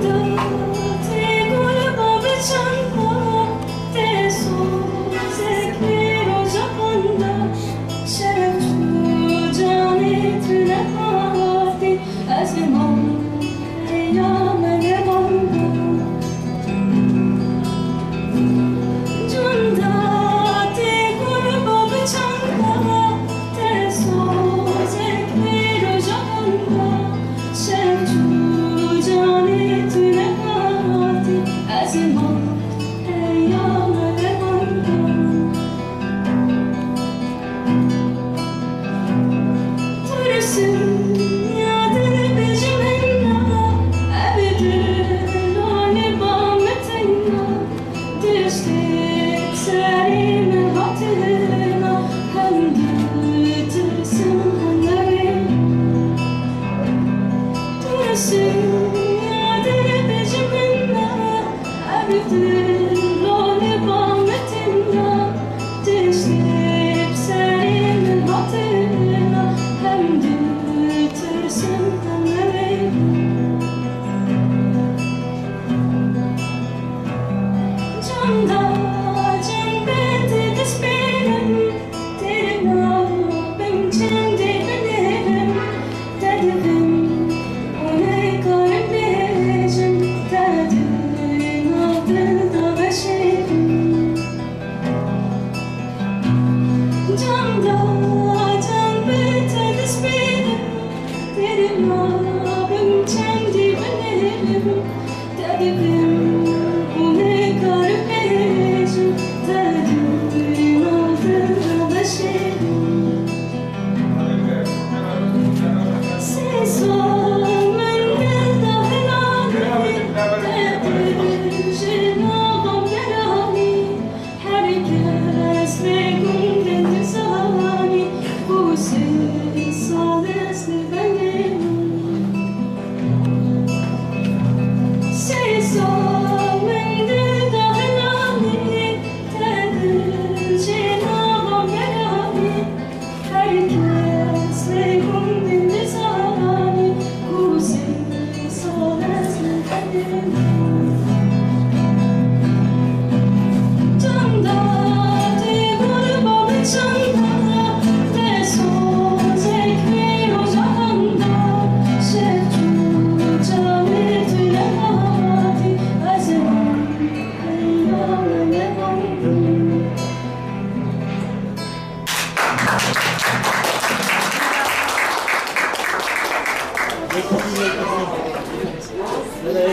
도 들고 법을 전 법대로 的。只是。Vous avez